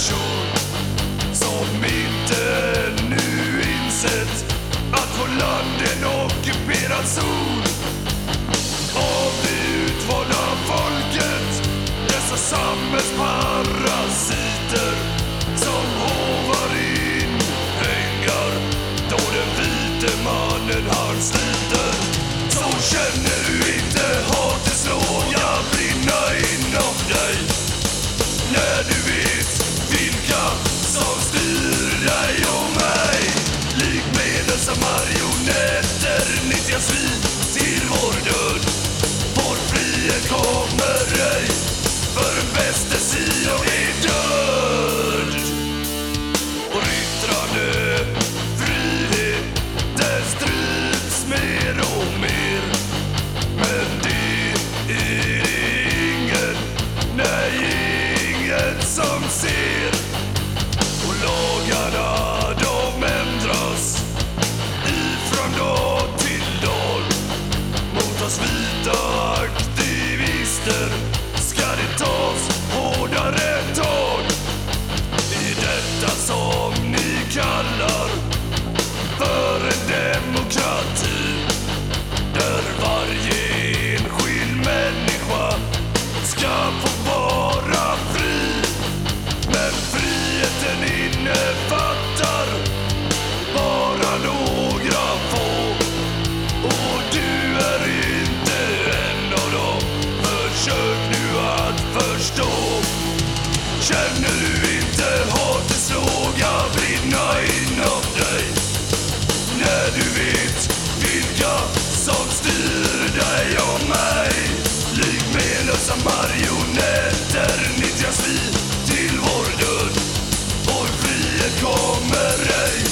person som inte nu insett att vårt land är en ockuperad zon. Av det utvalda folket, dessa samhällspass du vet vilka som styr dig och mig. Lik menlösa marionetter nyttjas vi till vår död. Vår frihet kommer ej,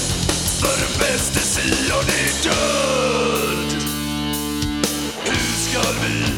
för den bäste Sion är död. Hur ska vi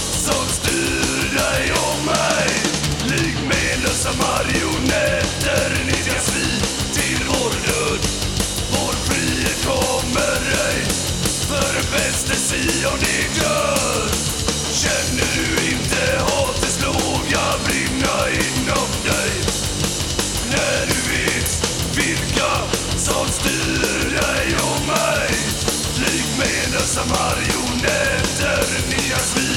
marionetter Ni ska svi till vår död. Vår frihet kommer ej För bäste Sion är död Känner du inte hatets låga brinna inom dig? När du vet vilka som styr dig och mig. Lik menlösa marionetter Ni ska svi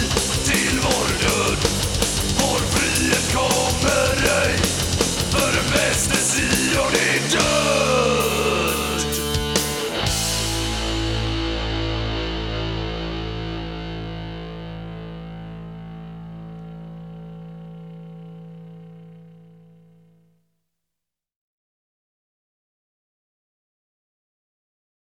till vår död. Vår frihet kommer